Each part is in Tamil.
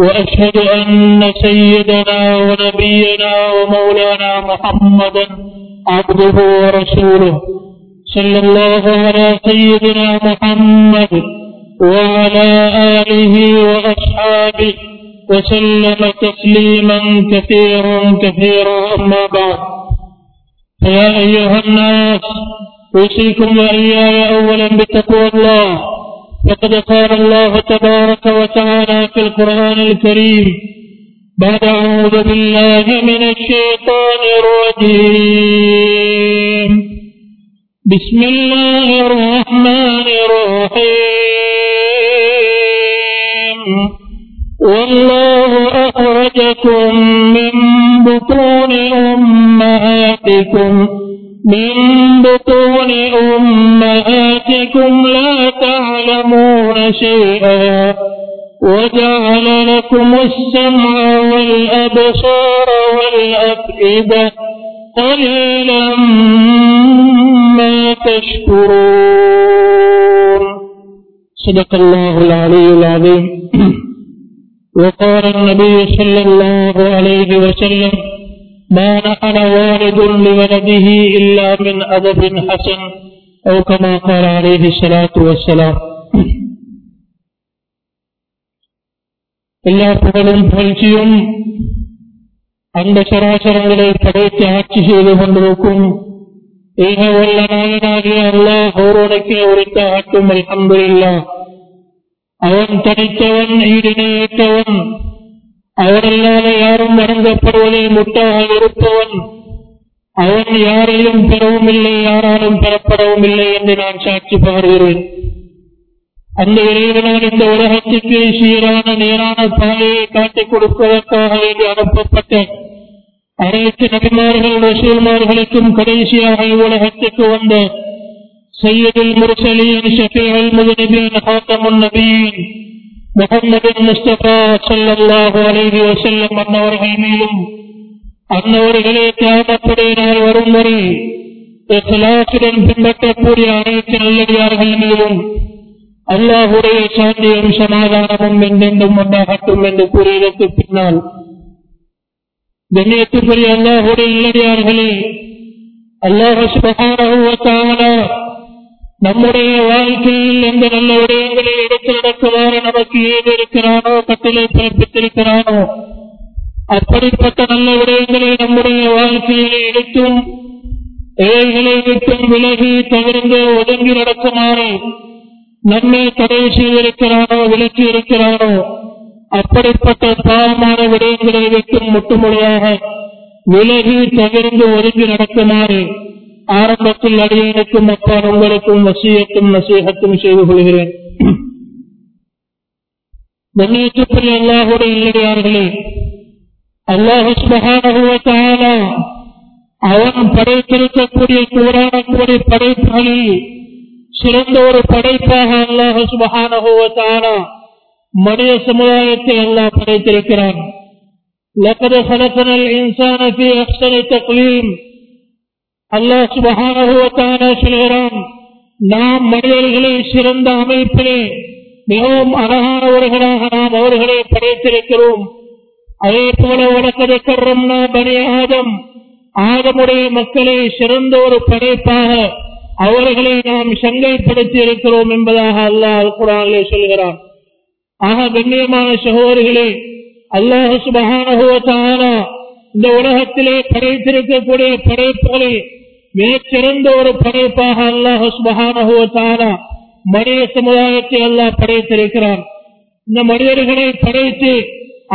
وأشهد أن سيدنا ونبينا ومولانا محمدا عبده ورسوله صلى الله على سيدنا محمد وعلى آله وأصحابه وسلم تسليما كثيرا كثيرا. أما بعد فيا أيها الناس أوصيكم وإياي أولا بتقوى الله. فقد قال الله تبارك وتعالى في القرآن الكريم بعد أعوذ بالله من الشيطان الرجيم. بسم الله الرحمن الرحيم. والله أخرجكم من بطون أمهاتكم من شيئا وجعل لكم السمع والأبصار والأفئدة قليلا ما تشكرون. صدق الله العلي العظيم. وقال النبي صلى الله عليه وسلم ما نحن والد لولده إلا من أدب حسن أو كما قال عليه الصلاة والسلام. எல்லா புகழும் புகழ்ச்சியும் அந்த சராசரங்களை படைத்து ஆட்சி செய்து கொண்டிருக்கும் ஏக வல்ல நாயனாகிய அல்ல அவரோடக்கே உரைத்த ஆட்டும் அல்ஹம்துலில்லா அவன் தனித்தவன் ஈடிணையற்றவன் அவரல்லாத யாரும் வணங்கப்படுவதை முட்டாக இருப்பவன் அவன் யாரையும் பெறவும் இல்லை யாராலும் பெறப்படவும் இல்லை என்று நான் சாட்சி பகர்கிறேன் அந்த இறைவனால் இந்த உலகத்துக்கு சீரான நேரான பாதையை காட்டிக் கொடுப்பதற்காக வேண்டி அனுப்பப்பட்ட அனைத்து நபிமார்கள் ரசூல்மார்களுக்கும் கடைசியாக இவ்வுலகத்துக்கு வந்த சையதுல் முர்சலீன் ஷஃபீல் முதுநபீன் ஹாத்தமுன் நபியின் முகமது முஸ்தபா சல்லாஹு அலைஹி வசல்லம் அன்னவர்கள் மேலும் அன்னவர்களே தியாகப்படையினர் வரும் வரை பின்பற்றக்கூடிய அனைத்து நல்லடியார்கள் மேலும் அல்லாஹுடைய சாந்தியும் சமாதானமும் என்றென்றும் ஒன்றாகட்டும் என்று கூறியதற்கு பின்னால் கண்ணியத்துக்குரிய அல்லாஹுடைய இல்லடியார்களே அல்லாஹ் சுபகான நம்முடைய வாழ்க்கையில் எந்த நல்ல விடயங்களை எடுத்து நடக்குமாறு நமக்கு ஏது இருக்கிறானோ கட்டளை பிறப்பித்திருக்கிறானோ அப்படிப்பட்ட நல்ல விடயங்களை நம்முடைய வாழ்க்கையிலே எடுத்தும் ஏழைகளை விட்டும் விலகி தவிர்ந்து ஒதுங்கி நடக்குமாறு நம்மை தடை செய்திருக்கிறானோ விலக்கி இருக்கிறானோ அப்படிப்பட்ட பாவமான விடயங்களை விட்டும் முட்டுமுறையாக விலகி தவிர்ந்து ஒதுங்கி நடக்குமாறு ஆரம்பத்தில் அடியனுக்கும் அப்பால் உங்களுக்கும் வசியத்தும் நசீகத்தும் செய்து கொள்கிறேன். கண்ணியத்துக்குரிய அல்லாஹுடைய இல்லடியார்களே அல்லாஹுஸ்மகான அவன் படைத்திருக்கக்கூடிய கூறாடக்கூடிய படைப்புகளில் சிறந்த ஒரு படைப்பாக அல்லாஹு சுபகான மனித சமுதாயத்தை அல்லாஹ் படைத்திருக்கிறான் لقد خلقنا الإنسان في أحسن تقويم அல்லாஹ் சுபகான சொல்கிறான் நாம் மனிதர்களை சிறந்த அமைப்பிலே மிகவும் அழகானவர்களாக நாம் அவர்களை படைத்திருக்கிறோம் அதே போல வழக்கதை கர்றம்னா பனி ஆதம் ஆதமுடைய மக்களை சிறந்த ஒரு படைப்பாக அவர்களை நாம் சங்கைப்படுத்தி இருக்கிறோம் என்பதாக அல்லாஹ் குரானிலே சொல்கிறான். ஆக கண்ணியமான சகோதரிகளே அல்லாஹ் சுபகான இந்த உலகத்திலே படைத்திருக்கக்கூடிய படைப்புகளை மிகச்சிறந்த ஒரு படைப்பாக அல்லாஹ் சுபகான மனித சமுதாயத்தை அல்லாஹ் படைத்திருக்கிறான். இந்த மனிதர்களை படைத்து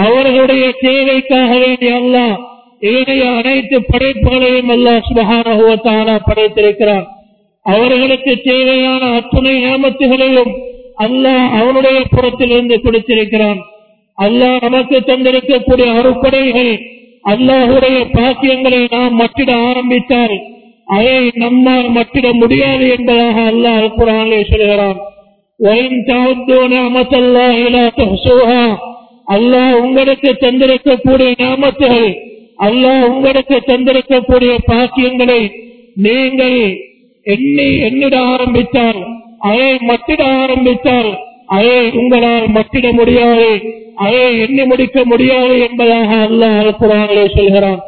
அவர்களுடைய தேவைக்காக வேண்டிய அல்லாஹ் ஏனைய அனைத்து படைப்புகளையும் அல்லாஹ் சுபகான படைத்திருக்கிறான். அவர்களுக்கு தேவையான அத்துணை ஏமத்துகளையும் அல்லாஹ் அவனுடைய புறத்திலிருந்து கொடுத்திருக்கிறான். அல்லாஹ் நமக்கு தந்திருக்கக்கூடிய அறுப்படைகள் அல்லாஹுடைய பாக்கியங்களை நாம் மட்டிட ஆரம்பித்தால் அதை நம்மால் மட்டிட முடியாது என்பதாக அல்லாஹ் குரானிலே சொல்கிறான். அல்லாஹ் உங்களுக்கு தந்திருக்கக்கூடிய நாமத்துகள் அல்லாஹ் உங்களுக்கு தந்திருக்கக்கூடிய பாக்கியங்களை நீங்கள் எண்ணி எண்ணிட ஆரம்பித்தால் அதை மத்திட ஆரம்பித்தால் அதை உங்களால் மத்திட முடியாது அதை எண்ணி முடிக்க முடியாது என்பதாக அல்லாஹ் குரானிலே சொல்கிறான்.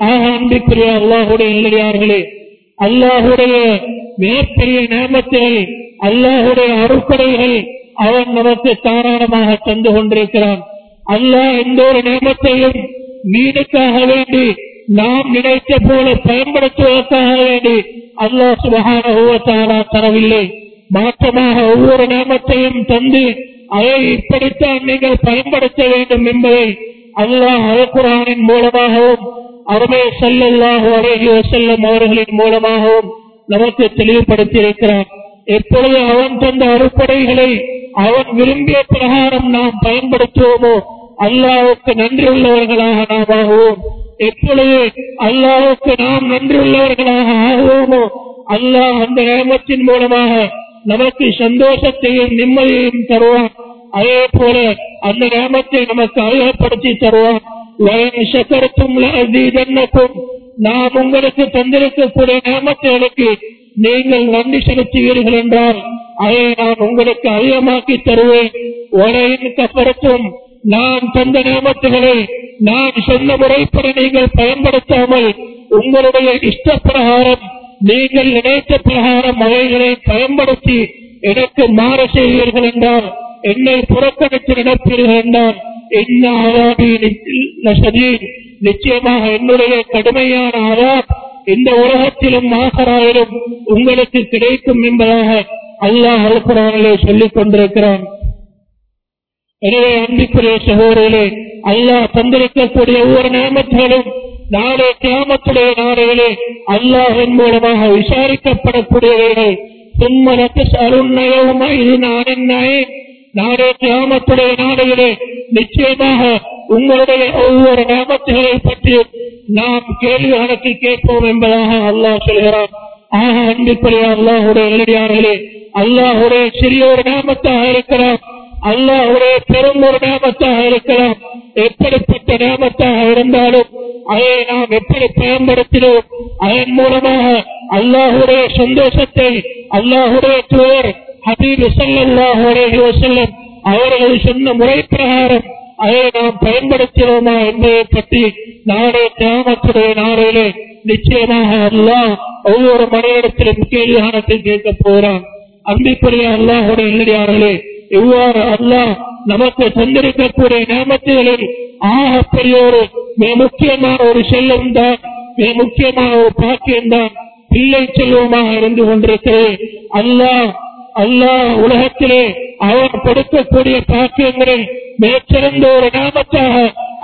ஆக அன்பிற்குரிய அல்லாஹுடைய இல்லையார்களே அல்லாஹுடைய மிகப்பெரிய நேமத்தை அல்லாஹுடைய அருக்கடைகள் அவன் நமக்கு தாராளமாக தந்து கொண்டிருக்கிறான். அல்லாஹ் எந்த ஒரு நேமத்தையும் நீனுக்காக வேண்டி நாம் நினைத்த போல பயன்படுத்துவதற்காக வேண்டி அல்லா சுபகான தரவில்லை. மாற்றமாக ஒவ்வொரு நேமத்தையும் தந்து அதை இப்படித்தான் நீங்கள் பயன்படுத்த வேண்டும் என்பதை அல்லாஹ் அல்குரானின் மூலமாகவும் அருமை செல்லல்லாஹு அழகி செல்லும் அவர்களின் மூலமாகவும் நமக்கு தெளிவுபடுத்தி இருக்கிறார் எப்பொழுது அவன் தந்த அறுப்படைகளை அவன் விரும்பிய பிரகாரம் நாம் பயன்படுத்துவோமோ அல்லாவுக்கு நன்றி உள்ளவர்களாக நாம் ஆகுவோம். எப்பொழுது அல்லாவுக்கு நாம் நன்றியுள்ளவர்களாக ஆகுவோமோ அல்லாஹ் அந்த நேமத்தின் மூலமாக நமக்கு சந்தோஷத்தையும் நிம்மதியையும் தருவான். அதே போல அந்த நேமத்தை நமக்கு அழகப்படுத்தி தருவான். சக்கரத்தும் அதீதன்னக்கும் நாம் உங்களுக்கு தந்திருக்கக்கூடிய நேமத்தைகளுக்கு நீங்கள் நன்றி செலுத்துவீர்கள் என்றால் அதை நான் உங்களுக்கு அதிகமாக்கி தருவேன். உரையின் கப்பரத்தும் நான் தந்த நியமத்துகளை நான் சொன்ன முறைப்படி நீங்கள் பயன்படுத்தாமல் உங்களுடைய இஷ்ட பிரகாரம் நீங்கள் நினைத்த பிரகாரம் அவைகளை பயன்படுத்தி எனக்கு மாற செய்வீர்கள் என்றால் என்னை புறக்கணித்து நடப்பீர்கள் என்றால் என்ன ஆராபி நிச்சயமாக என்னுடைய கடுமையான ஆதா இந்த உலகத்திலும் மாசராயிலும் உங்களுக்கு கிடைக்கும் என்பதாக அல்லாஹ் அல்குரானிலே சொல்லிக் கொண்டிருக்கிறான். எனவே அன்பிற்குரிய சகோதரர்களே அல்லாஹ் தந்திருக்கக்கூடிய ஒவ்வொரு நேமத்திலும் நாளே கிராமத்துடைய நாடுகளே அல்லாஹின் மூலமாக விசாரிக்கப்படக்கூடியவர்கள் சும்மனத்து அருண்யவுமா இது நானே நாடே கிராமத்துடைய நாடுகளே நிச்சயமாக உங்களுடைய ஒவ்வொரு நாமத்துகளை பற்றி நாம் கேள்வி கணக்கு கேட்போம் என்பதாக அல்லாஹ் சொல்கிறான். ஆக அன்பிற்குரிய அல்லாஹுடைய எழுதியார்களே அல்லாஹுடைய சிறிய ஒரு நாமத்தாக இருக்கிறான் அல்லாஹுடைய பெரும் ஒரு நாமத்தாக இருக்கலாம் எப்படிப்பட்ட நாமத்தாக இருந்தாலும் அதை நாம் எப்படி பயன்படுத்தினோம்? அதன் மூலமாக அல்லாஹுடைய சந்தோஷத்தை அல்லாஹுடைய தூர் ஹபீப் சல்லாஹுடைய செல்லும் அவர்கள் சொன்ன முறை பிரகாரம் அதை நாம் பயன்படுத்தினோமா என்பதை பற்றி நாடே கிராமத்துடைய நாடையிலே நிச்சயமாக அல்லாஹ் ஒவ்வொரு மனிதத்திலும் கேள்வியானத்தை கேட்க போகிறான். அன்பிக்குரிய அல்லாஹுடைய இல்லடியார்களே இவ்வாறு அல்லாஹ் நமக்கு தந்திருக்கக்கூடிய நேமத்துகளில் ஆக பெரிய ஒரு மிக முக்கியமான ஒரு செல்லம் தான் மிக முக்கியமான ஒரு பாக்கியம் தான் பிள்ளை செல்வமாக இருந்து கொண்டிருக்கிறது அல்லாஹ் அல்லாஹ் உலகத்திலே அவர் கொடுக்கக்கூடிய பாக்கியங்களை மிகச்சிறந்த ஒரு நாமத்தாக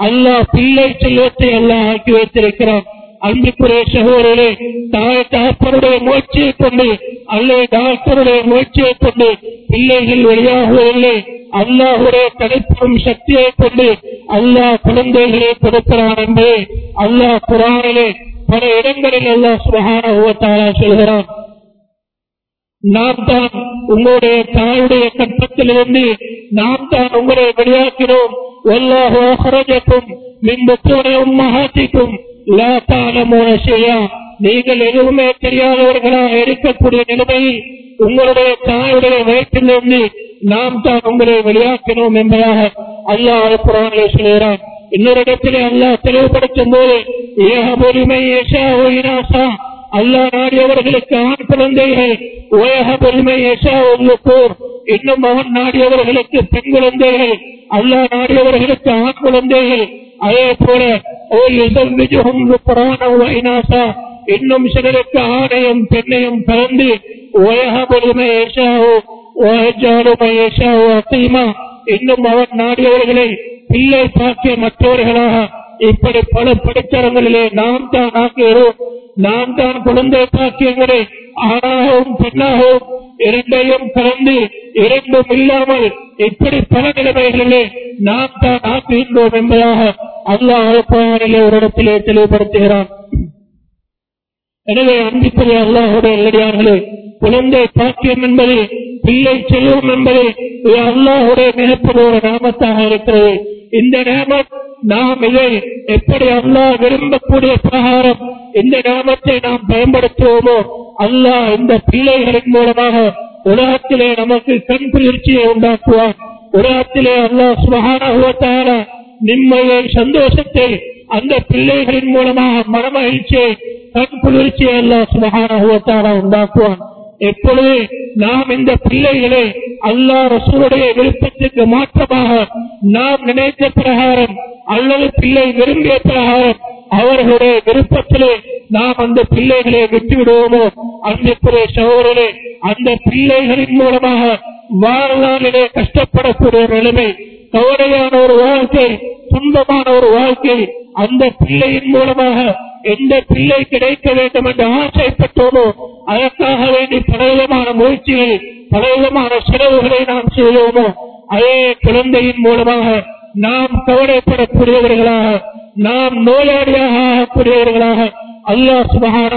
அல்லாஹ் பிள்ளை செல்வத்தை அல்லாஹ் ஆக்கி வைத்திருக்கிறான். அன்புக்குரிய சகோதரர்களே தாய் தகப்பனுடைய முயற்சியை கொண்டு அல்லது டாக்டருடைய முயற்சியை கொண்டு பிள்ளைகள் வெளியாகவில்லை அல்லாஹுடைய தடைப்படும் சக்தியை கொண்டு அல்லாஹ் குழந்தைகளை கொடுக்கிறான் என்று அல்லாஹ் குரானிலே பல இடங்களில் அல்லாஹ் சுகான சொல்கிறான். நாம் தான் உங்களுடைய தாயுடைய கற்பத்திலிருந்து நாம் தான் உங்களை வெளியாக்கிறோம் எல்லா எல்லாஹோரஜக்கும் மின்பத்துடைய உம்மகாத்திக்கும் நீங்கள் எதுவுமே தெரியாதவர்களாக இருக்கக்கூடிய நிலைமையில் உங்களுடைய தாயுடைய வயிற்றிலிருந்து நாம் தான் உங்களை வெளியாக்கினோம் என்பதாக அல்லாஹ் குரானிலே சொல்கிறான். இன்னொரு இடத்திலே அல்லாஹ் தெளிவுபடுத்தும் போது ஏக அல்லா நாடியவர்களுக்கு ஆண் குழந்தைகள் ஓயக பொறுமை ஏஷா இன்னும் மகன் நாடியவர்களுக்கு பெண் குழந்தைகள் அல்லா நாடியவர்களுக்கு ஆண் குழந்தைகள். அதே போல இன்னும் சிலருக்கு ஆணையும் பெண்ணையும் பிறந்து இன்னும் அவர் நாடியவர்களை பிள்ளை பார்க்க மற்றவர்களாக இப்படி பல படித்தரங்களிலே நாம் தான் ஆக்குகிறோம் நாம் தான் குழந்தை பாக்கியங்களை ஆணாகவும் பெண்ணாகவும் இரண்டையும் கலந்து இரண்டும் இல்லாமல் இப்படி பல நிலைமைகளிலே நாம் தான் ஆக்குகின்றோம் என்பதாக அல்லாஹ் ஒரு இடத்திலே தெளிவுபடுத்துகிறான். எனவே அன்பிற்குரிய அல்லாஹுடைய நல்லடியார்களே குழந்தை பாக்கியம் என்பது பிள்ளை செல்வம் என்பது அல்லாஹுடைய மிகப்பெரிய ஒரு நாமத்தாக இருக்கிறது. இந்த நாமம் நாம் இதை எப்படி அல்லாஹ் விரும்பக்கூடிய பிரகாரம் இந்த நாமத்தை நாம் பயன்படுத்துவோமோ அல்லாஹ் இந்த பிள்ளைகளின் மூலமாக உலகத்திலே நமக்கு கண் குளிர்ச்சியை உண்டாக்குவார் உலகத்திலே அல்லாஹ் சுகான நிம்மதியை சந்தோஷத்தை அந்த பிள்ளைகளின் மூலமாக மனமகிழ்ச்சியை கண் குளிர்ச்சியை எல்லாம் சுகான உண்டாக்குவான். எப்பொழுது நாம் இந்த பிள்ளைகளை அல்லா ரசூருடைய விருப்பத்திற்கு மாற்றமாக நாம் நினைத்த பிரகாரம் அல்லது பிள்ளை விரும்பிய பிரகாரம் அவர்களுடைய விருப்பத்திலே நாம் அந்த பிள்ளைகளை விட்டு விடுவோமோ அன்பிற்குரிய சகோதரே அந்த பிள்ளைகளின் மூலமாக வாழ்நாளிலே கஷ்டப்படக்கூடிய ஒரு நிலைமை கவலையான ஒரு வாழ்க்கை துன்பமான ஒரு வாழ்க்கை அந்த பிள்ளையின் மூலமாக எந்த பிள்ளை கிடைக்க வேண்டும் என்று ஆசைப்பட்டோமோ அதற்காக வேண்டி பலவிதமான முயற்சிகள் பலவிதமான செலவுகளை நாம் செய்வோமோ அதே குழந்தையின் மூலமாக நாம் கவலைப்படக்கூடியவர்களாக நாம் நோயாளியாக ஆகக்கூடியவர்களாக அல்லா சுபகான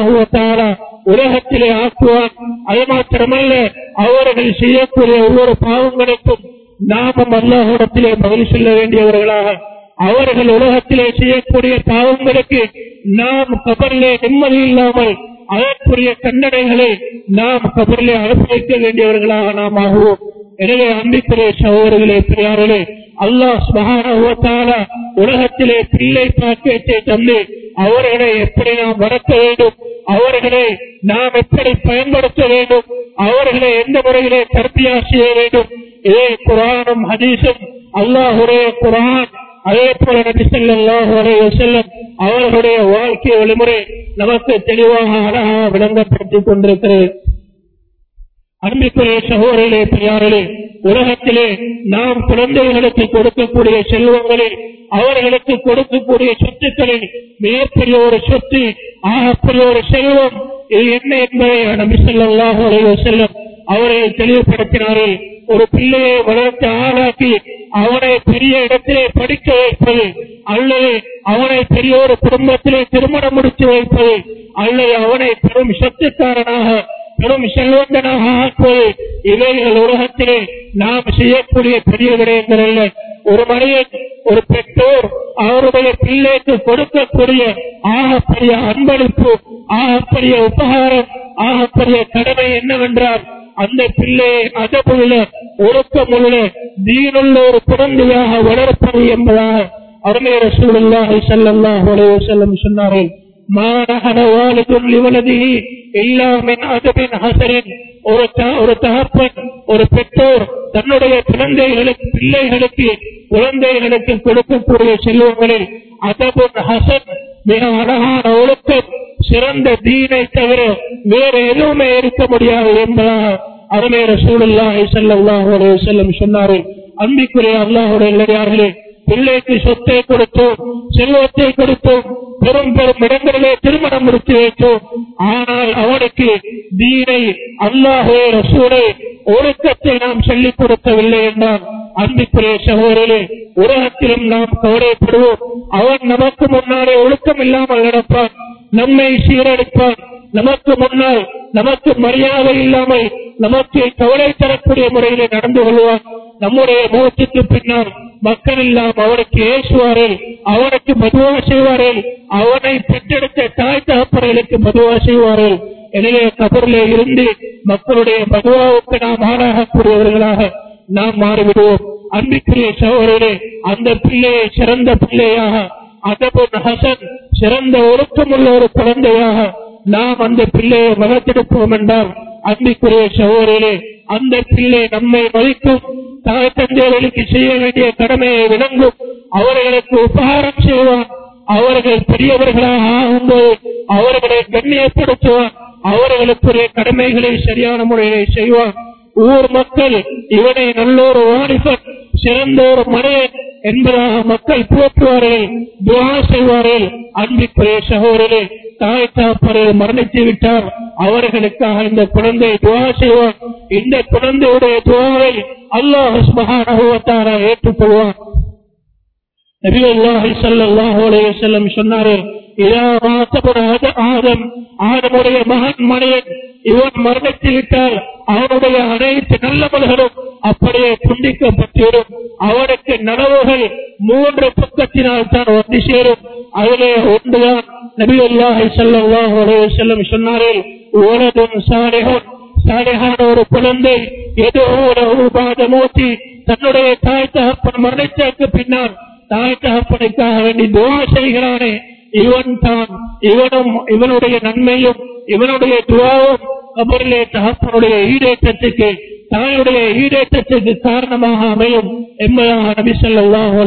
உலகத்திலே ஆக்குவான் அது மாத்திரமல்ல அவர்கள் செய்யக்கூடிய ஒவ்வொரு பாவங்களுக்கும் நாமும் அல்லாஹிடத்திலே பதில் செல்ல வேண்டியவர்களாக அவர்கள் உலகத்திலே செய்யக்கூடிய பாவங்களுக்கு நாம் கபரிலே நிம்மதி இல்லாமல் அதற்குரிய தண்டனைகளை நாம் கபரிலே அனுபவிக்க வேண்டியவர்களாக நாம் ஆகுவோம். எனவே அன்பிற்குரிய சகோதரர்களே பெரியார்களே அல்லாஹ் சுபகான உலகத்திலே பிள்ளை பாக்கியத்தை தந்து அவர்களை எப்படி நாம் வளர்க்க வேண்டும் அவர்களை நாம் எப்படி பயன்படுத்த வேண்டும் அவர்களை எந்த முறையிலே தர்பியா செய்ய வேண்டும். இதே குரானும் ஹதீஸும் அல்லாஹுடைய குரான் அதே போல நபி ஸல்லல்லாஹு அலைஹி வஸல்லம் அவர்களுடைய வாழ்க்கை வழிமுறை நமக்கு தெளிவாக அழகாக விளங்கப்படுத்திக் கொண்டிருக்கிறது. அன்பிற்குரிய சகோதரிலே பெரியார்களே உலகத்திலே நாம் குழந்தைகளுக்கு கொடுக்கக்கூடிய செல்வங்களே அவர்களுக்கு கொடுக்கக்கூடிய சொத்துக்களை மிகப்பெரிய ஒரு சொத்து ஆகப்பெரிய ஒரு செல்வம் இது என்ன என்பதை நபி ஸல்லல்லாஹு அலைஹி வஸல்லம் அவர்கள் தெளிவுபடுத்தினார்கள். ஒரு பிள்ளையை வளர்த்து ஆளாக்கி அவனை பெரிய இடத்திலே படிக்க வைப்பது அல்லது அவனை பெரிய ஒரு குடும்பத்திலே திருமணம் முடித்து வைப்பது அல்லது அவனை பெரும் சக்திக்காரனாக பெரும் செல்வந்தனாக ஆக்குவது இவைகள் உலகத்திலே நாம் செய்யக்கூடிய பெரிய விடயங்கள் அல்ல ஒரு மனிதன் ஒரு பெற்றோர் அவருடைய பிள்ளைக்கு கொடுக்கக்கூடிய ஆகப்பெரிய அன்பளிப்பு ஆகப்பெரிய உபகாரம் ஆகப்பெரிய கடமை என்னவென்றால் அந்த பிள்ளையை அதபுள்ள ஒழுக்கமுள்ள தீனுள்ள ஒரு குழந்தையாக வளர்ப்பது என்பதாக அருமை ரசூலுல்லாஹி ஸல்லல்லாஹு சொன்னார்கள். இல்லா மின் அதபின் ஹசரின் ஒரு ஒரு தகப்பன் ஒரு பெற்றோர் தன்னுடைய குழந்தைகளுக்கு பிள்ளைகளுக்கு குழந்தைகளுக்கு கொடுக்கக்கூடிய செல்வங்களில் அதபுன் ஹசன் மிக அழகான ஒழுக்கம் சிறந்த தீனை தவிர வேற எதுவுமே இருக்க முடியாது என்பதாக அருமையர் சூழல்லாஹி செல்லம் செல்லும் சொன்னார்கள். அன்பிக்குரிய அல்லாஹுடைய இளையார்களே பிள்ளைக்கு சொத்தை கொடுத்தோம் செல்வத்தை கொடுத்தோம் பெரும் பெரும் இடங்களிலே திருமணம் முடித்து வைத்தோம். ஆனால் அவனுக்கு தீனை அல்லாஹே ரசூரை ஒழுக்கத்தை நாம் சொல்லிக் கொடுக்கவில்லை என்றால் அன்பிற்குரிய சகோதரே உலகத்திலும் நாம் கவலைப்படுவோம். அவன் நமக்கு முன்னாலே ஒழுக்கம் இல்லாமல் நடப்பான் நம்மை சீரழிப்பான். நமக்கு முன்னால் நமக்கு மரியாதை இல்லாமல் நமக்கு கவலை தரக்கூடிய முறையிலே நடந்து கொள்வார். நம்முடைய முகத்துக்கு பின்னால் மக்கள் எல்லாம் அவனுக்கு ஏசுவார்கள் அவனுக்கு மதுவா செய்வார்கள் அவனை பெற்றெடுத்த தாய் தகப்பர்களுக்கு மதுவா செய்வார்கள். எனவே கபரிலே இருந்து மக்களுடைய மதுவாவுக்கு நாம் ஆளாகக்கூடியவர்களாக நாம் மாறிவிடுவோம். அன்பிற்குரிய சகோதரரே அந்த பிள்ளையை சிறந்த பிள்ளையாக அதபுன் ஹசன் சிறந்த ஒழுக்கமுள்ள ஒரு குழந்தையாக நாம் அந்த பிள்ளையை வளர்த்தெடுப்போம் என்றால் அன்பிக்குரிய சகோதரே அந்த பிள்ளை நம்மை மதிக்கும் தாய் தந்தையர்களுக்கு செய்ய வேண்டிய கடமையை விளங்கும். அவர்களுக்கு உபகாரம் செய்வார் அவர்கள் பெரியவர்களாக ஆகும்போது அவர்களை கண்ணியப்படுத்துவார் அவர்களுக்குரிய கடமைகளை சரியான முறையை செய்வார் ஊர் மக்கள் இவனை நல்லொரு வாரிசன் சிறந்த ஒரு மனிதன் என்பதாக மக்கள் போற்றுவார்கள் துவா செய்வார்கள். அன்பிற்குரிய சகோதரே தாய் தாப்பர்கள் மரணித்து விட்டார். அவர்களுக்காக இந்த குழந்தை துவா செய்வார். இந்த குழந்தையுடைய துவாவை அல்லாஹ் மகானகுவத்தாரா ஏற்றுக்கொள்வார். நபியுல்லாஹி ஸல்லல்லாஹு அலைஹி வஸல்லம் சொன்னார்கள் ஆதம் ஆதமுடைய மகன் மனையன் இவன் மரணித்து விட்டால் அவனுடைய அனைத்து நல்லவர்களும் அப்படியே துண்டிக்கப்பட்டுவிடும் அவனுக்கு நனவுகள் மூன்று பக்கத்தினால் தான் வந்து சேரும். அதிலே ஒன்றுதான் நபி அல்லாஹை அலைஹி வஸல்லம் சொன்னார்கள் ஓலதும் சாலிஹுன். சாலிஹான ஒரு குழந்தை ஏதோ ஒரு பாதமூட்டி தன்னுடைய தாய் தகப்பன் மரணித்ததற்கு பின்னால் தாய் தகப்பனுக்காக வேண்டி துவா செய்கிறானே இவன் தான். இவனும் இவனுடைய நன்மையும் இவனுடைய துவாவும் கபரிலே தகப்பனுடைய ஈடேற்றத்துக்கு தாயுடைய ஈடேற்றத்துக்கு காரணமாக அமையும் என்பதாக நபி ஸல்லல்லாஹு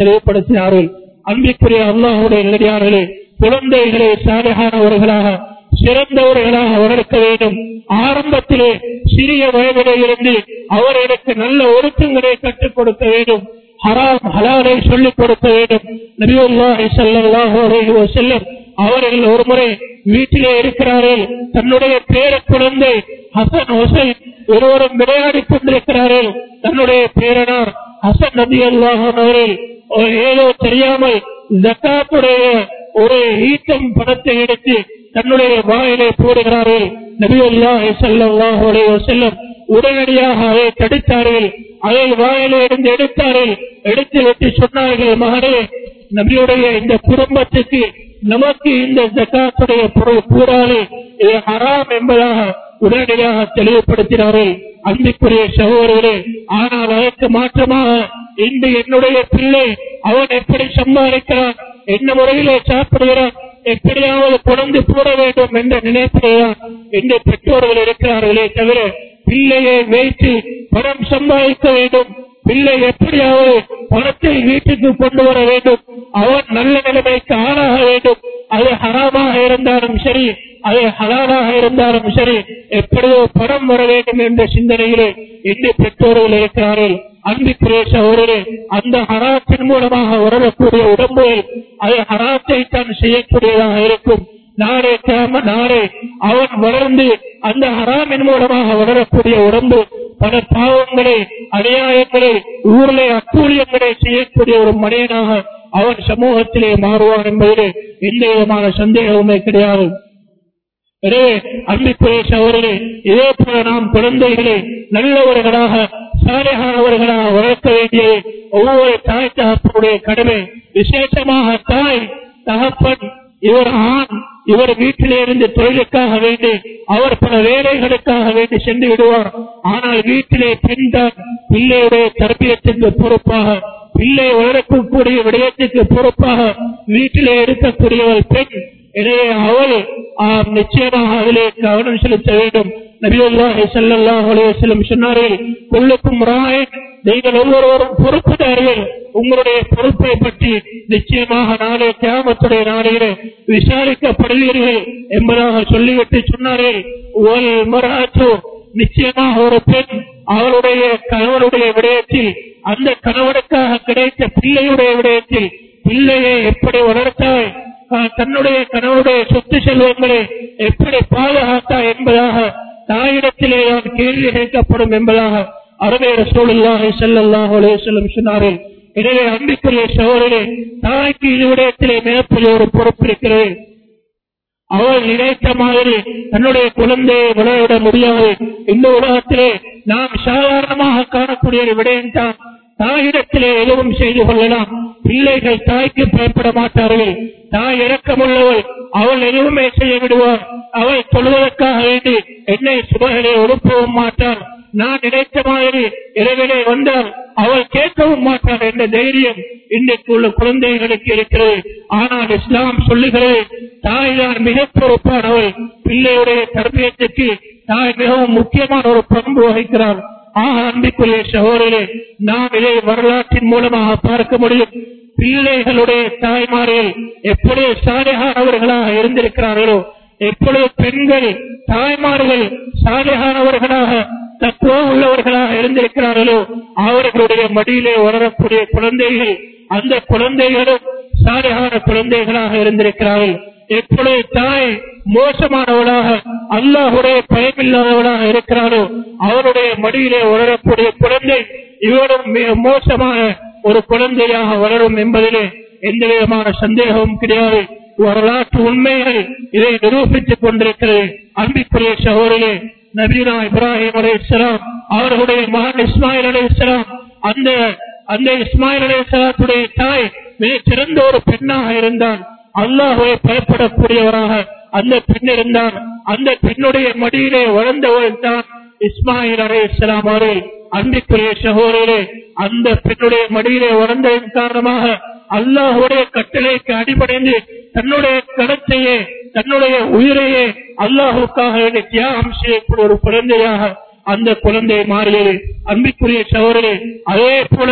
தெளிவுபடுத்தினார்கள். அன்பிற்குரிய அல்லாஹுடைய நிலையார்களே குழந்தைகளை சாலையானவர்களாக சிறந்தவர்களாக வளர்க்க வேண்டும். ஆரம்பத்திலே சிறிய வயதிலே இருந்து அவர்களுக்கு நல்ல ஒழுக்கங்களை கற்றுக் கொடுக்க வேண்டும். ஹராம் ஹலாலை சொல்லிக் கொடுக்க வேண்டும். நபியுல்லாஹி ஸல்லல்லாஹு அலைஹி வஸல்லம் அவர்கள் ஒருமுறை வீட்டிலே இருக்கிறார்கள். தன்னுடைய பேர குழந்தை ஹசன் ஹுசைன் ஒருவரும் விளையாடிக் கொண்டிருக்கிறார்கள். தன்னுடைய பேரனார் ஹசன் நபி அல்லாஹன் அவர்கள் ஏதோ தெரியாமல் ஜக்காத்துடைய ஒரு ஈட்டம் பணத்தை எடுத்து தன்னுடைய வாயிலை போடுகிறார்கள். நபியுல்லாஹி ஸல்லல்லாஹு அலைஹி வஸல்லம் உடனடியாக அதை தடுத்தார்கள் அதை வாயிலிருந்து எடுத்தார்கள். எடுத்து விட்டு சொன்னார்கள் மகனே நம்முடைய இந்த குடும்பத்துக்கு நமக்கு இந்த ஜக்காத்துடைய பொருள் கூறாது இது ஹராம் என்பதாக உடனடியாக தெளிவுபடுத்தினார்கள் அன்பிற்குரிய சகோதரர்களே ஆனால் அதற்கு மாற்றமாக இன்று என்னுடைய பிள்ளை அவன் எப்படி சம்பாதிக்கிறான் என்ன முறையிலே சாப்பிடுகிறான் எப்படியாவது குழந்தை போட வேண்டும் என்ற நினைப்பில்தான் இன்று பெற்றோர்கள் இருக்கிறார்களே தவிர பிள்ளையை வைத்து பணம் சம்பாதிக்க வேண்டும் பிள்ளை எப்படியாவது பணத்தை வீட்டுக்கு கொண்டு வர வேண்டும் அவன் நல்ல நிலைமைக்கு ஆளாக வேண்டும் அது ஹராமாக இருந்தாலும் சரி அது ஹலாலாக இருந்தாலும் சரி எப்படியோ பணம் வர வேண்டும் என்ற சிந்தனையிலே இன்று பெற்றோர்கள் இருக்கிறார்கள். அன்பிற்குரிய சகோதரே அந்த ஹராத்தின் மூலமாக உறவக்கூடிய உடம்புகள் அது ஹராத்தை தான் செய்யக்கூடியதாக இருக்கும். நாளே கிராம நாளே அவன் வளர்ந்து அந்த ஹராமின் மூலமாக வளரக்கூடிய உடம்பு பல பாவங்களை அநியாயங்களை ஊரிலே அக்கூலியங்களை செய்யக்கூடிய ஒரு மனிதனாக அவன் சமூகத்திலே மாறுவான் என்பதிலே எந்த விதமான சந்தேகமுமே கிடையாது. எனவே அன்பிற்குரிய சகோதரே இதே போல நாம் குழந்தைகளை நல்லவர்களாக சாலையானவர்களாக வளர்க்க வேண்டிய ஒவ்வொரு தாய் தகப்பனுடைய கடமை. விசேஷமாக தாய் தகப்பன் இவர் ஆண் இவர் வீட்டிலே இருந்து தொழிலுக்காக வேண்டி அவர் பல வேலைகளுக்காக வேண்டி சென்று விடுவார். ஆனால் வீட்டிலே பெண் தான் பிள்ளையுடைய தரப்பியத்துக்கு பொறுப்பாக பிள்ளை வளர்க்கக்கூடிய விடயத்துக்கு பொறுப்பாக வீட்டிலே இருக்கக்கூடியவள் பெண் எனவே அவள் ஆம், நிச்சயமாக அதிலே கவனம் செலுத்த வேண்டும். நபியுல்லாஹி ஸல்லல்லாஹு அலைஹி வஸல்லம் சொன்னார்கள் குல்லுக்கும் ராயின் நீங்கள் ஒவ்வொருவரும் பொறுப்புதார்கள் உங்களுடைய பொறுப்பை பற்றி நிச்சயமாக நாளே கியாமத்துடைய நாளையிலே விசாரிக்கப்படுவீர்கள் என்பதாக சொல்லிவிட்டு சொன்னார்கள். ஒல் மராத்து நிச்சயமாக ஒரு பெண் அவளுடைய கணவனுடைய விடயத்தில் அந்த கணவனுக்காக கிடைத்த பிள்ளையுடைய விடயத்தில் பிள்ளையை எப்படி வளர்த்தாய்? தன்னுடைய கணவனுடைய சொத்து செல்வங்களை எப்படி பாதுகாத்தா என்பதாக தாயிடத்திலே தான் கேள்வி கேட்கப்படும் என்பதாக அருமை சூழலாக செல்லல்லாக அலைஹி சொன்னார்கள். எனவே அன்பிற்குரிய சகோதரே தாய்க்கு இது விடயத்திலே மிகப்பெரிய ஒரு பொறுப்பு இருக்கிறது. அவள் நினைத்த மாதிரி தன்னுடைய குழந்தையை விளையாட முடியாது. இந்த உலகத்திலே நாம் சாதாரணமாக காணக்கூடிய ஒரு விடயம் தான் தாயிடத்திலே எதுவும் செய்து கொள்ளலாம். பிள்ளைகள் தாய்க்கு பயப்பட மாட்டார்கள். தாய் இறக்கமுள்ளவள் அவள் எதுவுமே செய்ய விடுவார் அவள் சொல்வதற்காக வேண்டி என்னை சுபகளை ஒழுப்பவும் மாட்டார் நான் நினைத்த மாதிரி இரவிலே வந்தால் அவள் கேட்கவும் மாட்டாள் என்ற தைரியம் இன்றைக்கு உள்ள குழந்தைகளுக்கு இருக்கிறது. ஆனால் இஸ்லாம் சொல்லுகிறது தாய்தான் மிக பொறுப்பானவள். பிள்ளையுடைய தர்மியத்துக்கு தாய் மிகவும் முக்கியமான ஒரு பண்பு வகிக்கிறார் ஆக அன்பிற்குரிய சகோதரே நாம் இதை வரலாற்றின் மூலமாக பார்க்க முடியும். பிள்ளைகளுடைய தாய்மார்கள் எப்படி சாலையானவர்களாக இருந்திருக்கிறார்களோ எப்பொழுது பெண்கள் தாய்மார்கள் சாலையானவர்களாக தத்துவம் உள்ளவர்களாக இருந்திருக்கிறார்களோ அவர்களுடைய மடியிலே வளரக்கூடிய குழந்தைகள் அந்த குழந்தைகளும் சாலையான குழந்தைகளாக இருந்திருக்கிறார்கள். எப்பொழுது தாய் மோசமானவளாக அல்லாஹுடைய பயமில்லாதவளாக இருக்கிறாரோ அவருடைய மடியிலே வளரக்கூடிய குழந்தை இவரும் மிக மோசமான ஒரு குழந்தையாக வளரும் என்பதிலே எந்த விதமான சந்தேகமும் கிடையாது. வரலாற்று உண்மைகள் இதை நிரூபித்துக் கொண்டிருக்கிறது. அன்பிற்குரிய சகோதரே நபீனா இப்ராஹிம் அலை இஸ்லாம் அவர்களுடைய மகன் இஸ்மாயில் அலை இஸ்லாம் அந்த அந்த இஸ்மாயில் அலை இஸ்லாத்துடைய தாய் மிக சிறந்த ஒரு பெண்ணாக இருந்தான். அல்லாஹுவை பயப்படக்கூடியவராக அந்த பெண் இருந்தார் அந்த பெண்ணுடைய மடியிலே வளர்ந்தவள் தான் இஸ்மாயில் அலை இஸ்லாம் அவர்கள். அன்பிற்குரிய சகோதரே அந்த பெண்ணுடைய மடியிலே வளர்ந்ததன் காரணமாக அல்லாஹுடைய கட்டளைக்கு அடிபடைந்து தன்னுடைய கடத்தையே தன்னுடைய உயிரையே அல்லாஹுக்காக தியாகம் செய்யக்கூடிய ஒரு குழந்தையாக அந்த குழந்தை மாறியது. அன்பிற்குரிய சகோதரே அதே போல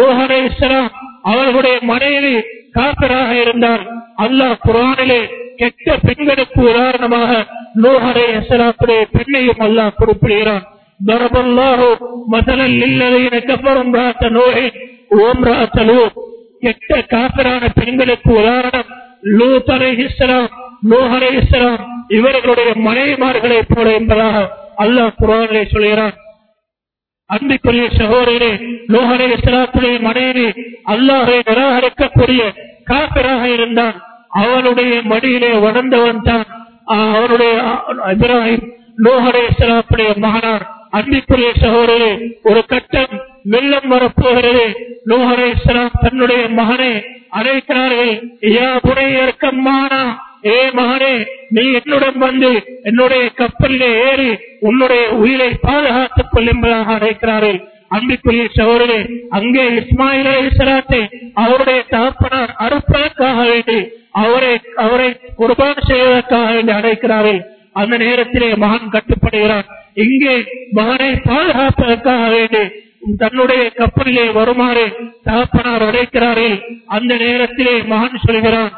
லோஹரே இஸ்லாம் அவர்களுடைய மனைவி காப்பராக இருந்தார் அல்லாஹ் குரானிலே கெட்ட பெண்களுக்கு உதாரணமாக லோஹரை இஸ்லாத்துடைய பெண்ணையும் அல்லாஹ் குறிப்பிடுகிறான் ضرب الله مثلا للذين كفروا امرأة نوح وامرأة لوط கெட்ட காப்பரான பெண்களுக்கு உதாரணம் லூத் அலைஹிஸ்ஸலாம் நூஹ் அலைஹிஸ்ஸலாம் இவர்களுடைய மனைவிமார்களைப் போல என்பதாக அல்லாஹ் குரானிலே சொல்கிறான் அன்பிற்குரிய சகோதரே லோகரே அலைஹிஸ்ஸலாத்துடைய மனைவி அல்லாஹை நிராகரிக்கக்கூடிய காப்பராக இருந்தான். அவனுடைய மடியிலே வளர்ந்தவன் தான் அவனுடைய இப்ராஹிம் லோகரே அலைஹிஸ்ஸலாத்துடைய மகனார். அன்பிற்குரிய சகோதரே ஒரு கட்டம் வெள்ளம் வரப்போகிறது. லோகரே இஸ்லாம் தன்னுடைய மகனை அழைக்கிறார்கள். யா புனையற்கம்மானா ஏ மகனே நீ என்னுடன் வந்து என்னுடைய கப்பலிலே ஏறி உன்னுடைய உயிரை பாதுகாத்துக் கொள் என்பதாக அழைக்கிறார்கள் அன்பிற்குரிய சோழரே அங்கே இஸ்மாயில் இஸ்லாத்தை அவருடைய தகப்பனார் அறுப்பதற்காக வேண்டி அவரை அவரை குர்பான் செய்வதற்காக வேண்டி அழைக்கிறார்கள் அந்த நேரத்திலே மகன் கட்டுப்படுகிறான் இங்கே மகனை பாதுகாப்பதற்காக வேண்டி தன்னுடைய கப்பலிலே வருமாறு தகப்பனார் அழைக்கிறார்கள் அந்த நேரத்திலே மகன் சொல்கிறான்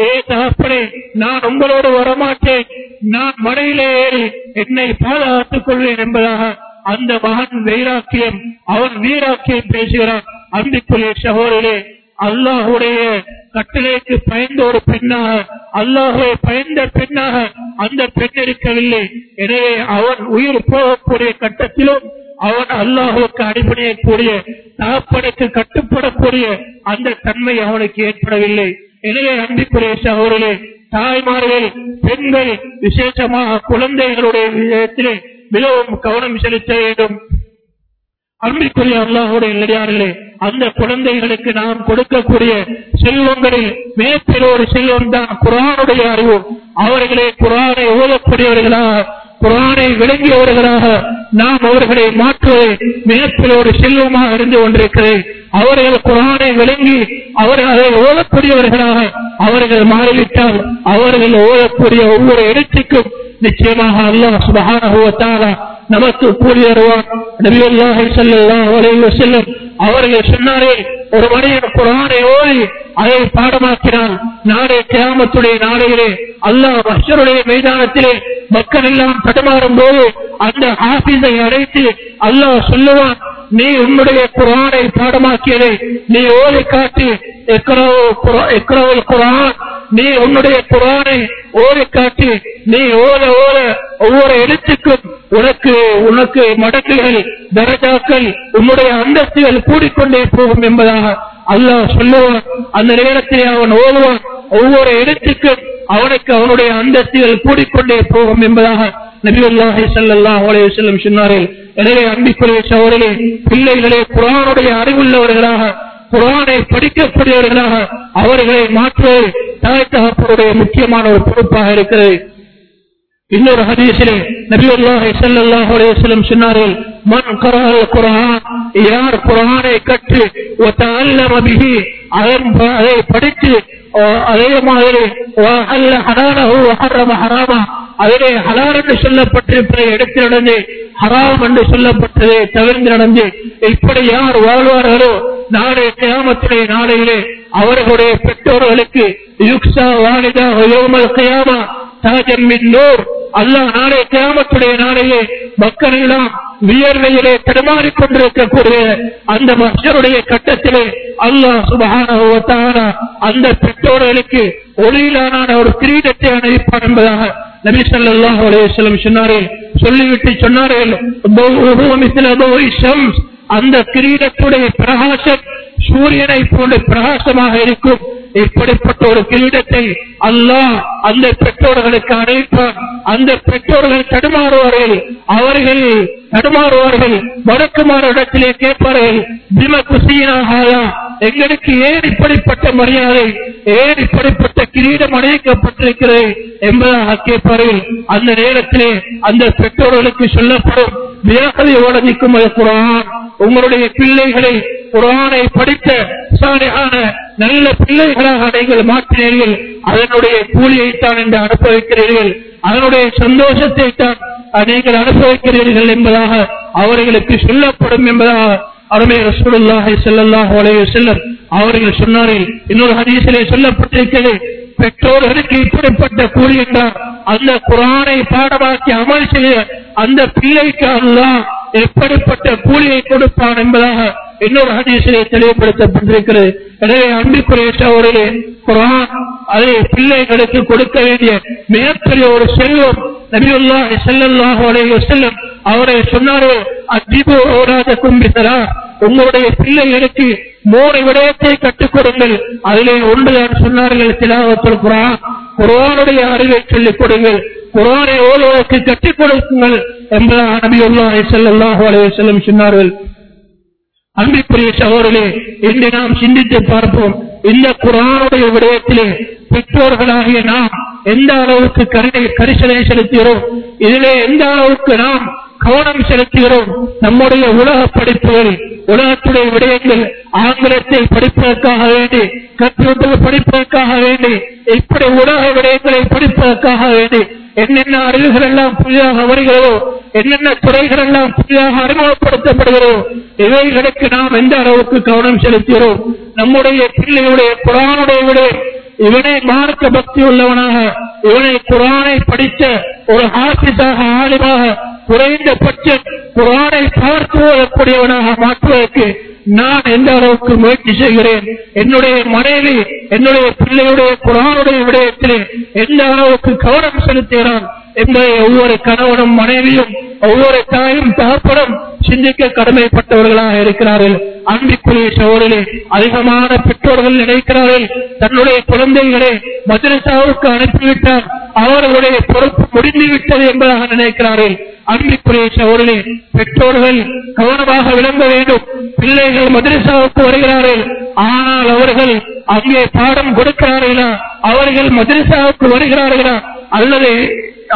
ஏ தகப்பனே நான் உங்களோடு வரமாட்டேன். நான் மடையிலே ஏறி என்னை பாதுகாத்துக் கொள்வேன் என்பதாக அந்த மகன் வைராக்கியம் அவன் வீராக்கியம் பேசுகிறான். அன்பிற்குரிய சகோதரே அல்லாஹுடைய கட்டளைக்கு பயந்த ஒரு பெண்ணாக அல்லாஹுவை பயந்த பெண்ணாக அந்த பெண் இருக்கவில்லை. எனவே அவன் உயிர் போகக்கூடிய கட்டத்திலும் அவன் அல்லாஹுக்கு அடிபடையக்கூடிய தகப்பனுக்கு கட்டுப்படக்கூடிய அந்த தன்மை அவனுக்கு ஏற்படவில்லை. எனவே அன்பிற்குரிய சகோதரே தாய்மார்கள் பெண்கள் விசேஷமாக குழந்தைகளுடைய விஷயத்திலே மிகவும் கவனம் செலுத்த வேண்டும். அன்பிற்குரிய அல்லாஹுடைய நடிகார்களே அந்த குழந்தைகளுக்கு நாம் கொடுக்கக்கூடிய செல்வங்களில் மிகப்பெரிய ஒரு செல்வம் தான் குரானுடைய அறிவு. அவர்களே குரானை ஓதக்கூடியவர்களாக குரானை விளங்கியவர்களாக நாம் அவர்களை மாற்றுவது மிகப்பெரிய ஒரு செல்வமாக இருந்து கொண்டிருக்கிறது. அவர்கள் குரானை விளங்கி அவர்கள் அதை ஓதக்கூடியவர்களாக அவர்கள் மாறிவிட்டால் அவர்கள் ஓதக்கூடிய ஒவ்வொரு இடத்துக்கும் நிச்சயமாக அல்லாஹ் சுபகான நமக்கு கூலி தருவான் நபியுல்லாஹி ஸல்லல்லாஹு அலைஹி வஸல்லம் அவர்கள் சொன்னாரே ஒரு மனிதன் குரானை ஓதி அதை பாடமாக்கினான். நாடே கிராமத்துடைய நாடையிலே அல்லா மஷருடைய மைதானத்திலே மக்கள் எல்லாம் தடுமாறும் போது அந்த ஆபீஸை அழைத்து அல்லாஹ் சொல்லுவான் நீ உன்னுடைய குரானை பாடமாக்கியதை நீ ஓதி காட்டி எக்ரவுல் குரான் நீ உன்னுடைய குரானை ஓதி காட்டி நீ ஓத ஓத ஒவ்வொரு எழுத்துக்கும் உனக்கு உனக்கு மடக்குகள் தரஜாக்கள் உன்னுடைய அந்தஸ்துகள் கூடிக்கொண்டே போகும் என்பதாக அல்லாஹ் சொல்லுவான். அந்த நேரத்திலே அவன் ஓதுவான். ஒவ்வொரு எழுத்துக்கும் அவனுக்கு அவனுடைய அந்தஸ்துகள் கூடிக்கொண்டே போகும் என்பதாக நபியுல்லாஹி ஸல்லல்லாஹு அலைஹி வஸல்லம் சொன்னார்கள். எனவே அன்பிக்குரிய சகோதரே பிள்ளைகளே குரானுடைய அறிவுள்ளவர்களாக குரானை படிக்கக்கூடியவர்களாக அவர்களை மாற்றுவது தாய் தகப்பனுடைய முக்கியமான ஒரு பொறுப்பாக இருக்கிறது. இன்னொரு ஹதீஸிலே நபியுல்லாஹி ஸல்லல்லாஹு அலைஹி வஸல்லம் சொன்னார்கள் மன் கரஹல் குர்ஆன் யார் குர்ஆனை கற்று வதஅல்லம பிஹி அதை படித்து அதே மாதிரி அல்ல ஹலாலஹு வஹர்ரம ஹராமா அதிலே ஹலால் என்று சொல்லப்பட்டிருப்பதை எடுத்து நடந்து ஹராம் என்று சொல்லப்பட்டதை தவிர்த்து நடந்து இப்படி யார் வாழ்வார்களோ நாளை கிராமத்திலே நாளையிலே அவர்களுடைய பெற்றோர்களுக்கு யுக்ஸா வாலிதா யோமல் தாஜம் தாஜம்மின் நூர் அல்லாஹ் நாளை கிராமத்துடைய நாளையே மக்கள் வியர்வையிலே தடுமாறிக் கொண்டிருக்கக்கூடிய அந்த மஷருடைய கட்டத்திலே அல்லாஹ் சுபகான அந்த பெற்றோர்களுக்கு ஒளியிலான ஒரு கிரீடத்தை அணிவிப்பார் என்பதாக நபி ஸல்லல்லாஹு அலைஹி சொன்னார்கள் சொல்லிவிட்டு சொன்னார்கள் அந்த கிரீடத்துடைய பிரகாசம் சூரியனை போன்ற பிரகாசமாக இருக்கும். இப்படிப்பட்ட ஒரு கிரீடத்தை அல்லாஹ் அந்த பெற்றோர்களுக்கு அழைப்பார் அந்த பெற்றோர்கள் தடுமாறுவார்கள். அவர்கள் தடுமாறுவார்கள். வடக்குமாறு இடத்திலே கேட்பார்கள் திம குசீனாகாயா எங்களுக்கு ஏன் இப்படிப்பட்ட மரியாதை? ஏன் இப்படிப்பட்ட கிரீடம் அணைக்கப்பட்டிருக்கிறது என்பதாக கேட்பார்கள். அந்த நேரத்திலே அந்த பெற்றோர்களுக்கு சொல்லப்படும் வியாகதை ஓடதிக்கும் குரான் உங்களுடைய பிள்ளைகளை குரானை படித்த சாலையான நல்ல பிள்ளைகளாக நீங்கள் மாற்றினீர்கள். அதனுடைய கூலியைத்தான் என்று அனுபவிக்கிறீர்கள். அதனுடைய சந்தோஷத்தை தான் நீங்கள் அனுபவிக்கிறீர்கள் என்பதாக அவர்களுக்கு சொல்லப்படும் என்பதாக அருமை ரசூலுல்லாஹி ஸல்லல்லாஹு அலைஹி அவர்கள் சொன்னார்கள். இன்னொரு ஹதீஸிலே சொல்லப்பட்டிருக்கிறது. பெற்றோர்களுக்கு இப்படிப்பட்ட கூலி என்றார் அந்த குரானை பாடமாக்கி அமல் செய்ய அந்த பிள்ளைக்கு அல்லாஹ் எப்படிப்பட்ட கூலியை கொடுப்பான் என்பதாக இன்னொரு ஹதீசிலே தெளிவுபடுத்தப்பட்டிருக்கிறது. எனவே அன்புக்குரிய சகோதரர்களே குரான் அதை பிள்ளைகளுக்கு கொடுக்க வேண்டிய மிகப்பெரிய ஒரு செல்வம் நபியுல்லா ஸல்லல்லாஹு அலைஹி அவரை சொன்னாரோ அஜிபு ஓராத உங்களுடைய பிள்ளைகளுக்கு மூணு விடயத்தை கற்றுக் கொடுங்கள் அதிலே ஒன்றுதான் சொன்னார்கள் திலாவத்துல் குரான். குரானுடைய அறிவை சொல்லிக் கொடுங்கள். குரானை ஓடுவதற்கு கற்றுக் கொடுக்குங்கள் என்பதாக நபியுல்லாஹி ஸல்லல்லாஹு அலைஹி வஸல்லம் சொன்னார்கள். அன்பிற்குரிய சகோதரே இன்று நாம் சிந்தித்து பார்ப்போம் இந்த குரானுடைய விடயத்திலே பெற்றோர்களாகிய நாம் எந்த அளவுக்கு கருணை கரிசனை செலுத்துகிறோம் இதிலே எந்த அளவுக்கு நாம் கவனம் செலுத்துகிறோம். நம்முடைய உலக படிப்புகள் உலகத்துடைய விடயங்கள் ஆங்கிலத்தை படிப்பதற்காக வேண்டி கம்ப்யூட்டர் படிப்பதற்காக வேண்டி இப்படி உலக விடயங்களை படிப்பதற்காக வேண்டி என்னென்ன அறிவுகள் எல்லாம் புதிதாக வருகிறதோ என்னென்ன துறைகள் எல்லாம் புதிதாக அறிமுகப்படுத்தப்படுகிறதோ இவைகளுக்கு நாம் எந்த அளவுக்கு கவனம் செலுத்துகிறோம்? நம்முடைய பிள்ளையுடைய குரானுடைய விடயம் இவனை மார்க்க பக்தி உள்ளவனாக இவனை குரானை படித்த ஒரு ஆசிதாக ஆலிமாக குறைந்தபட்ச குரானை பார்த்து வரக்கூடியவனாக மாற்றுவதற்கு நான் எந்த அளவுக்கு முயற்சி செய்கிறேன்? என்னுடைய மனைவி என்னுடைய பிள்ளையுடைய குரானுடைய விடயத்திலே எந்த அளவுக்கு கவனம் செலுத்துகிறான் என்பதை ஒவ்வொரு கணவனும் மனைவியும் ஒவ்வொரு தாயும் தகப்பனும் சிந்திக்க கடமைப்பட்டவர்களாக இருக்கிறார்கள். அன்பிற்குரிய சோழர்களே அதிகமான பெற்றோர்கள் நினைக்கிறார்கள். தன்னுடைய குழந்தைகளை மதரசாவுக்கு அனுப்பிவிட்டார். அவர்களுடைய பொறுப்பு முடிந்துவிட்டது என்பதாக நினைக்கிறார்கள். அன்பிற்குரிய சோழர்களே பெற்றோர்கள் கவனமாக விளங்க வேண்டும். பிள்ளைகள் மதரசாவுக்கு வருகிறார்கள். ஆனால் அவர்கள் அங்கே பாடம் கொடுக்கிறார்களா? அவர்கள் மதரசாவுக்கு வருகிறார்களா? அல்லது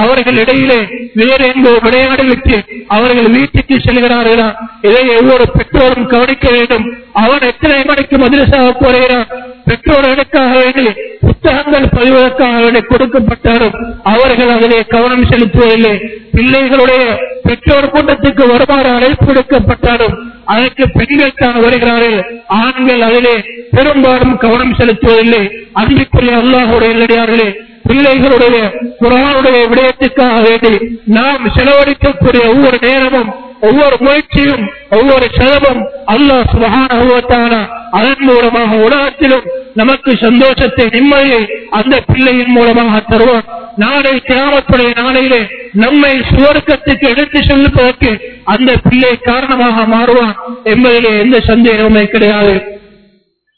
அவர்கள் இடையிலே வேறு எங்கோ விளையாடிவிட்டு அவர்கள் வீட்டுக்கு செல்கிறார்களா? இதை ஒவ்வொரு பெற்றோரும் கவனிக்க வேண்டும். அவன் எத்தனை மணிக்கு மதுரசாக வருகிறான் பெற்றோர்களுக்காக வேண்டி புத்தகங்கள் பதிவதற்காக வேண்டி கொடுக்கப்பட்டாலும் அவர்கள் அதிலே கவனம் செலுத்துவதில்லை. பிள்ளைகளுடைய பெற்றோர் கூட்டத்துக்கு வருமாறு அழைப்பு கொடுக்கப்பட்டாலும் அதற்கு பெண்கள் தான் வருகிறார்கள். ஆண்கள் அதிலே பெரும்பாலும் கவனம் செலுத்துவதில்லை. அன்பிற்குரிய அல்லாஹுடைய இல்லடியார்களே பிள்ளைகளுடைய குரானுடைய விடயத்துக்காக வேண்டி நாம் செலவழிக்கக்கூடிய ஒவ்வொரு நேரமும் ஒவ்வொரு முயற்சியும் ஒவ்வொரு செலவும் அல்லாஹ் சுபகான அதன் மூலமாக உலகத்திலும் நமக்கு சந்தோஷத்தை நிம்மதியை அந்த பிள்ளையின் மூலமாக தருவான் நாளை கிராமத்துடைய நாளையிலே நம்மை சுவர்க்கத்துக்கு எடுத்து செல்லுவதற்கு அந்த பிள்ளை காரணமாக மாறுவான் என்பதிலே எந்த சந்தேகமே கிடையாது.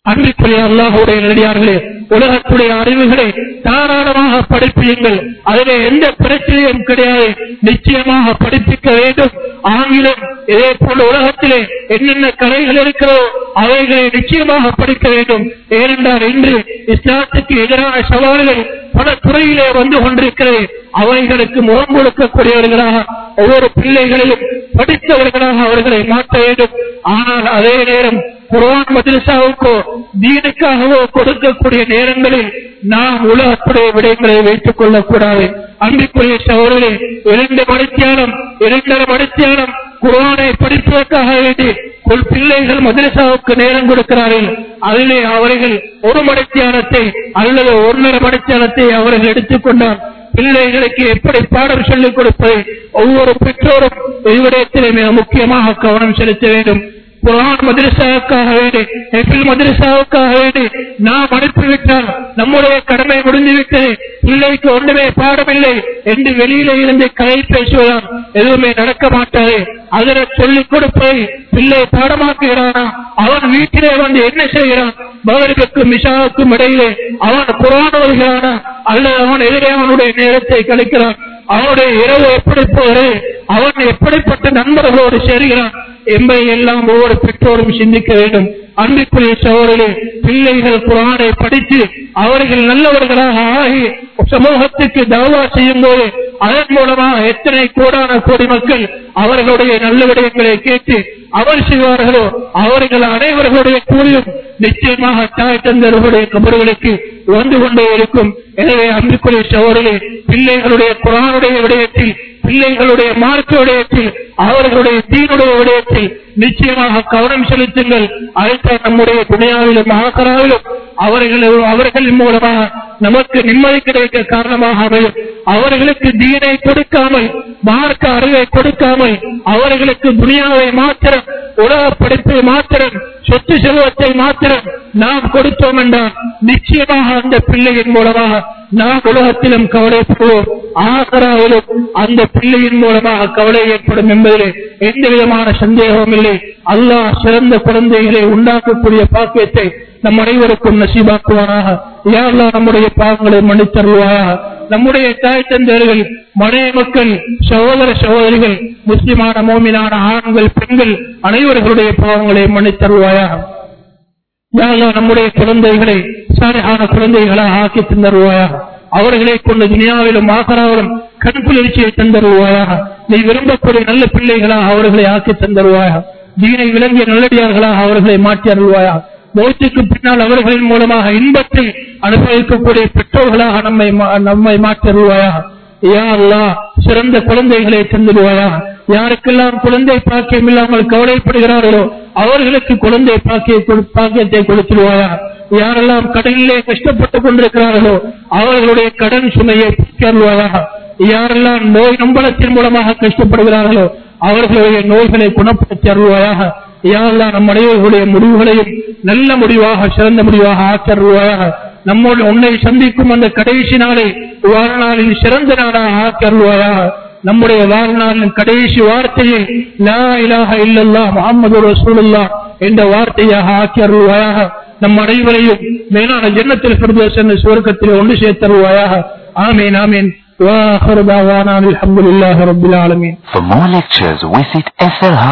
அன்றைக்குரிய அல்லாஹுடைய நடிகார்களே உலகத்துடைய அறிவுகளை தாராளமாக படிப்பியுங்கள். அதிலே எந்த பிரச்சனையும் கிடையாது. நிச்சயமாக படிப்பிக்க வேண்டும். ஆங்கிலம் இதே போன்ற உலகத்திலே என்னென்ன கலைகள் இருக்கிறதோ அவைகளை நிச்சயமாக படிக்க வேண்டும். ஏனென்றால் இன்று இஸ்லாத்துக்கு எதிரான சவால்கள் பல துறையிலே வந்து கொண்டிருக்கிறது. அவைகளுக்கு முகம் கொடுக்கக்கூடியவர்களாக ஒவ்வொரு பிள்ளைகளையும் படித்தவர்களாக அவர்களை மாற்ற வேண்டும். ஆனால் அதே நேரம் குரான் மதிரசாவுக்கோ தீனுக்காகவோ கொடுக்கக்கூடிய நேரங்களில் நாம் உலகத்துடைய விடைகளை வைத்துக் கொள்ளக்கூடாது. அன்பிற்குரிய சகோதரே இரண்டு மணித்தியானம் இரண்டரை மணித்தியானம் குரானை படிப்பதற்காக வேண்டி ஒரு பிள்ளைகள் மதரசாவுக்கு நேரம் கொடுக்கிறார்கள். அதிலே அவர்கள் ஒரு மணித்தியானத்தை அல்லது ஒன்றரை மணித்தியானத்தை அவர்கள் எடுத்துக்கொண்டார் பிள்ளைகளுக்கு எப்படி பாடம் சொல்லிக் கொடுப்பது? ஒவ்வொரு பெற்றோரும் இவ்விடத்திலே மிக முக்கியமாக கவனம் செலுத்த வேண்டும். குரான் மதரசாவுக்காக வேண்டி எப்பில் மதரசாவுக்காக வேண்டி நாம் அனுப்பிவிட்டால் நம்முடைய கடமை முடிந்துவிட்டது. பிள்ளைக்கு ஒன்றுமே பாடமில்லை என்று வெளியில இருந்து கதை பேசுவதால் எதுவுமே நடக்க மாட்டாது. அதனை சொல்லிக் கொடுப்பதை பிள்ளை பாடமாக்குகிறானா? அவன் வீட்டிலே வந்து என்ன செய்கிறான்? மகனுக்கும் மிஷாவுக்கும் இடையிலே அவன் குரான் வருகிறானா அல்லது அவன் எதிரே அவனுடைய நேரத்தை கழிக்கிறான்? அவனுடைய இரவு எப்படி போகிறது அவன் எப்படிப்பட்ட நண்பர்களோடு சேர்கிறான்? என்பதை எல்லாம் ஒவ்வொரு பெற்றோரும் சிந்திக்க வேண்டும். அன்புக்குரிய சோழர்களே பிள்ளைகள் குரானை படித்து அவர்கள் நல்லவர்களாக ஆகி சமூகத்துக்கு தவா செய்யும் போது அதன் மூலமாக எத்தனை கோடான கோடி மக்கள் அவர்களுடைய நல்ல விடயங்களை கேட்டு அவர் செய்வார்களோ அவர்கள் அனைவர்களுடைய கூலியும் நிச்சயமாக தாய் தந்தர்களுடைய கபர்களுக்கு வந்து கொண்டே இருக்கும். எனவே அன்புக்குரிய சோழர்களே பிள்ளைகளுடைய குரானுடைய விடயத்தில் பிள்ளைகளுடைய மார்க்க விடயத்தில் அவர்களுடைய தீனுடைய விடயத்தில் நிச்சயமாக கவனம் செலுத்துங்கள். அதுதான் நம்முடைய துணையாவிலும் மகாக்கராவிலும் அவர்கள் அவர்களின் மூலமாக நமக்கு நிம்மதி கிடைக்க காரணமாக அமையும் அவர்களுக்கு தீனை கொடுக்காமல் மார்க்க அறிவை கொடுக்காமல் அவர்களுக்கு துணியாவை மாத்திரம் உலக படிப்பை மாத்திரம் சொத்து செல்வத்தை மாத்திரம் நாம் கொடுத்தோம் என்றால் நிச்சயமாக அந்த பிள்ளையின் மூலமாக நாம் உலகத்திலும் கவலைப்படுவோம். ஆகராவிலும் அந்த பிள்ளையின் மூலமாக கவலை ஏற்படும் என்பதிலே எந்த விதமான சந்தேகமும் இல்லை. அல்லாஹ் சிறந்த குழந்தைகளை உண்டாக்கக்கூடிய பாக்கியத்தை நம் அனைவருக்கும் நசீபாக்குவானாக. யாரெல்லாம் நம்முடைய பாவங்களை மன்னித்தருவாயாக நம்முடைய தாய் தந்தையர்கள் மனைய மக்கள் சகோதர சகோதரிகள் முஸ்லிமான மோமினான ஆண்கள் பெண்கள் அனைவர்களுடைய பாவங்களை மன்னித்தருவாயாக நம்முடைய குழந்தைகளை சாலையான குழந்தைகளாக ஆக்கி தந்தருவாயாக அவர்களை கொண்டு துனியாவிலும் ஆகராவிலும் கண் தந்தருவாயாக நீ விரும்பக்கூடிய நல்ல பிள்ளைகளாக அவர்களை ஆக்கி தந்தருவாயாக தீனை விளங்கிய நல்லடியார்களாக அவர்களை மாற்றி அருள்வாயாக மௌத்துக்கு பின்னால் அவர்களின் மூலமாக இன்பத்தை அனுபவிக்கக்கூடிய பெற்றோர்களாக நம்மை மா- நம்மை மாற்றி அருள்வாயாக. யா அல்லா சிறந்த குழந்தைகளை தந்துடுவாயாக யாருக்கெல்லாம் குழந்தை பாக்கியம் இல்லாமல் கவலைப்படுகிறார்களோ அவர்களுக்கு குழந்தை பாக்கிய பாக்கியத்தை கொடுத்துருவாரா யாரெல்லாம் கடனிலே கஷ்டப்பட்டுக் கொண்டிருக்கிறார்களோ அவர்களுடைய கடன் சுமையை போக்கியருவாயாக யாரெல்லாம் நோய் நம்பளத்தின் மூலமாக கஷ்டப்படுகிறார்களோ அவர்களுடைய நோய்களை குணப்படுத்தி அருள்வாயாக யாரெல்லாம் நம் அனைவர்களுடைய முடிவுகளையும் நல்ல முடிவாக சிறந்த முடிவாக ஆக்கருள்வாயாக நம்மோடு உன்னை சந்திக்கும் அந்த கடைசி நாளை வாழ்நாளில் சிறந்த நாளாக ஆக்கருள்வாயாக நம்முடைய வாழ்நாளின் கடைசி வார்த்தையை லா இலாஹ இல்லல்லாஹ் முஹம்மது ரசூலுல்லாஹ் என்ற வார்த்தையாக ஆக்கி அருள்வாயாக. நம் அனைவரையும் மேலான ஜன்னத்தில் பிரதேச சுவர்க்கத்தில் ஒன்று சேர்த்தருவாயாக ஆமீன் ஆமீன். دعوانا தாவானா لله رب العالمين. For more lectures, visit SLHub